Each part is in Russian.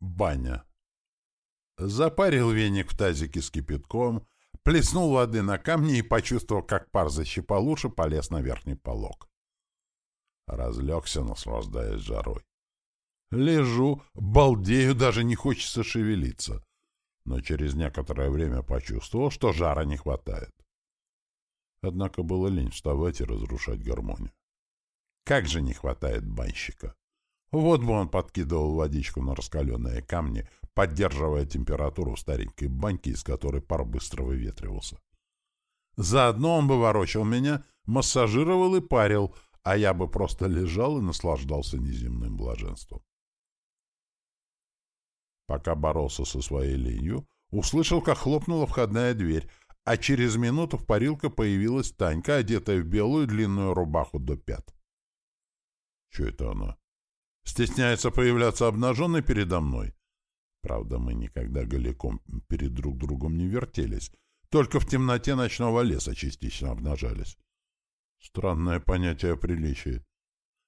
Баня. Запарил веник в тазике с кипятком, плеснул воды на камни и почувствовал, как пар защипал уши, полез на верхний полог. Разлегся, наслаждаясь жарой. Лежу, балдею, даже не хочется шевелиться. Но через некоторое время почувствовал, что жара не хватает. Однако было лень вставать и разрушать гармонию. Как же не хватает банщика! Вот бы он подкидывал водичку на раскаленные камни, поддерживая температуру в старенькой баньке, из которой пар быстро выветривался. Заодно он бы ворочал меня, массажировал и парил, а я бы просто лежал и наслаждался неземным блаженством. Пока боролся со своей ленью, услышал, как хлопнула входная дверь, а через минуту в парилке появилась Танька, одетая в белую длинную рубаху до пят. Что это она? Стесняется появляться обнаженной передо мной? Правда, мы никогда голиком перед друг другом не вертелись, только в темноте ночного леса частично обнажались. Странное понятие о приличии.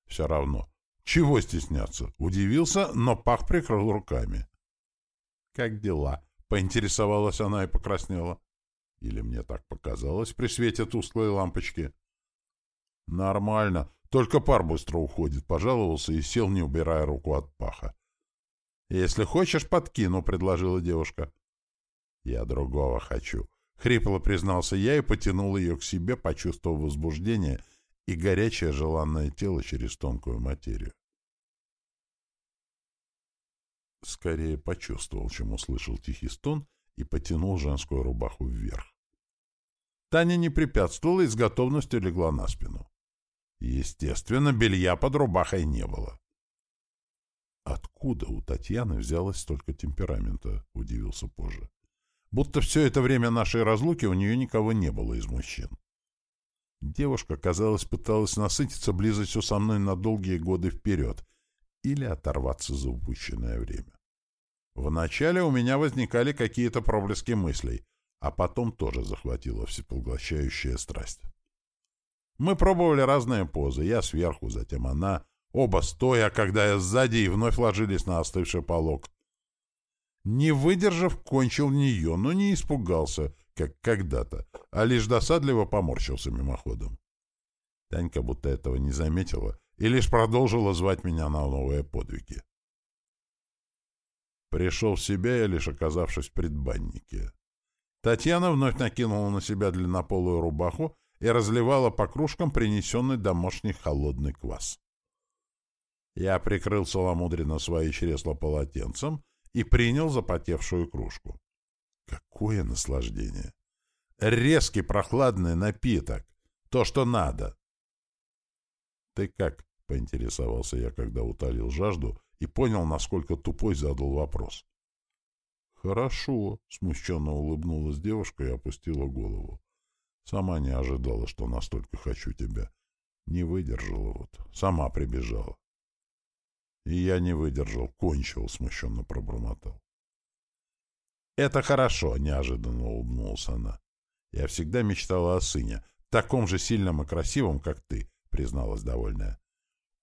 Все равно. Чего стесняться? Удивился, но пах прикрыл руками. «Как дела?» — поинтересовалась она и покраснела. Или мне так показалось при свете тусклой лампочки? «Нормально. Только пар быстро уходит», — пожаловался и сел, не убирая руку от паха. «Если хочешь, подкину», — предложила девушка. «Я другого хочу», — хрипло признался я и потянул ее к себе, почувствовав возбуждение и горячее желанное тело через тонкую материю. Скорее почувствовал, чем услышал тихий стон и потянул женскую рубаху вверх. Таня не препятствовала и с готовностью легла на спину. Естественно, белья под рубахой не было. «Откуда у Татьяны взялось столько темперамента?» — удивился позже. «Будто все это время нашей разлуки у нее никого не было из мужчин». Девушка, казалось, пыталась насытиться близостью со мной на долгие годы вперед или оторваться за упущенное время. Вначале у меня возникали какие-то проблески мыслей, а потом тоже захватила всепоглощающая страсть. Мы пробовали разные позы, я сверху, затем она, Оба стоя, когда я сзади, и вновь ложились на остывший полог. Не выдержав, кончил нее, но не испугался, как когда-то, а лишь досадливо поморщился мимоходом. Танька будто этого не заметила и лишь продолжила звать меня на новые подвиги. Пришел в себя я, лишь оказавшись в предбаннике. Татьяна вновь накинула на себя длиннополую рубаху и разливала по кружкам принесенный домашний холодный квас. Я прикрыл целомудренно свои чресла полотенцем и принял запотевшую кружку. Какое наслаждение! Резкий прохладный напиток. То, что надо. «Ты как?» — поинтересовался я, когда утолил жажду и понял, насколько тупой задал вопрос. «Хорошо», — смущенно улыбнулась девушка и опустила голову. «Сама не ожидала, что настолько хочу тебя. Не выдержала вот. Сама прибежала. И я не выдержал, кончил, смущенно пробормотал. «Это хорошо», — неожиданно улыбнулась она. «Я всегда мечтала о сыне, таком же сильном и красивом, как ты», — призналась довольная.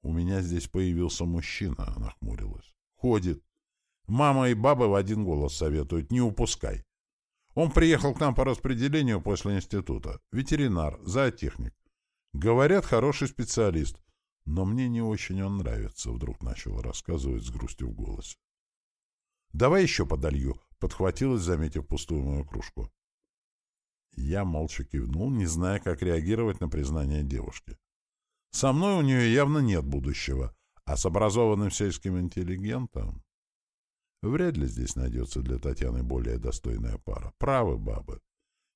«У меня здесь появился мужчина», — она хмурилась. «Ходит. Мама и баба в один голос советуют, не упускай. Он приехал к нам по распределению после института. Ветеринар, зоотехник. Говорят, хороший специалист. Но мне не очень он нравится, — вдруг начал рассказывать с грустью в голосе. — Давай еще подолью, — подхватилась, заметив пустую мою кружку. Я молча кивнул, не зная, как реагировать на признание девушки. Со мной у нее явно нет будущего, а с образованным сельским интеллигентом... Вряд ли здесь найдется для Татьяны более достойная пара. Правы бабы.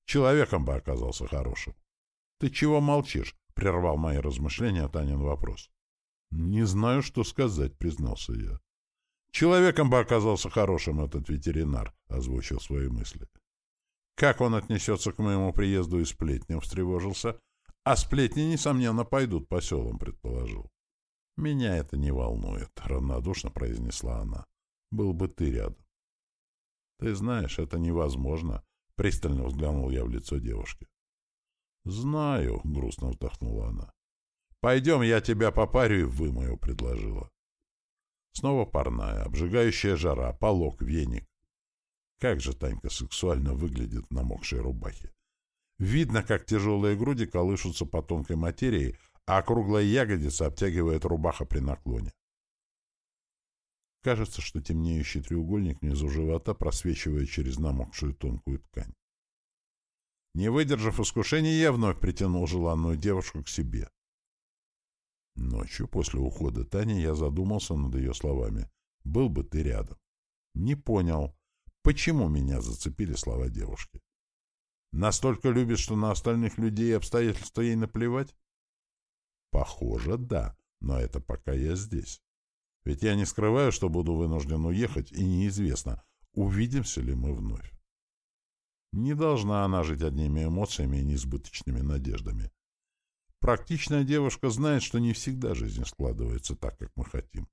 Человеком бы оказался хорошим. Ты чего молчишь? — прервал мои размышления Танин вопрос. «Не знаю, что сказать», — признался я. «Человеком бы оказался хорошим этот ветеринар», — озвучил свои мысли. «Как он отнесется к моему приезду и сплетням?» — встревожился. «А сплетни, несомненно, пойдут по селам», — предположил. «Меня это не волнует», — равнодушно произнесла она. «Был бы ты рядом». «Ты знаешь, это невозможно», — пристально взглянул я в лицо девушки. «Знаю», — грустно вздохнула она. «Пойдем, я тебя попарю и вымою», — предложила. Снова парная, обжигающая жара, полок, веник. Как же Танька сексуально выглядит в намокшей рубахе. Видно, как тяжелые груди колышутся по тонкой материи, а круглая ягодица обтягивает рубаха при наклоне. Кажется, что темнеющий треугольник внизу живота просвечивает через намокшую тонкую ткань. Не выдержав искушения, я вновь притянул желанную девушку к себе. Ночью, после ухода Тани, я задумался над ее словами. «Был бы ты рядом». Не понял, почему меня зацепили слова девушки. Настолько любит, что на остальных людей и обстоятельства ей наплевать? Похоже, да, но это пока я здесь. Ведь я не скрываю, что буду вынужден уехать, и неизвестно, увидимся ли мы вновь. Не должна она жить одними эмоциями и несбыточными надеждами. Практичная девушка знает, что не всегда жизнь складывается так, как мы хотим.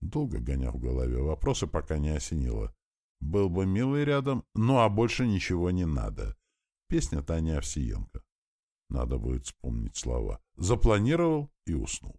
Долго гонял в голове вопросы, пока не осенило. Был бы милый рядом, ну а больше ничего не надо. Песня Тани Овсиенко. Надо будет вспомнить слова. Запланировал и уснул.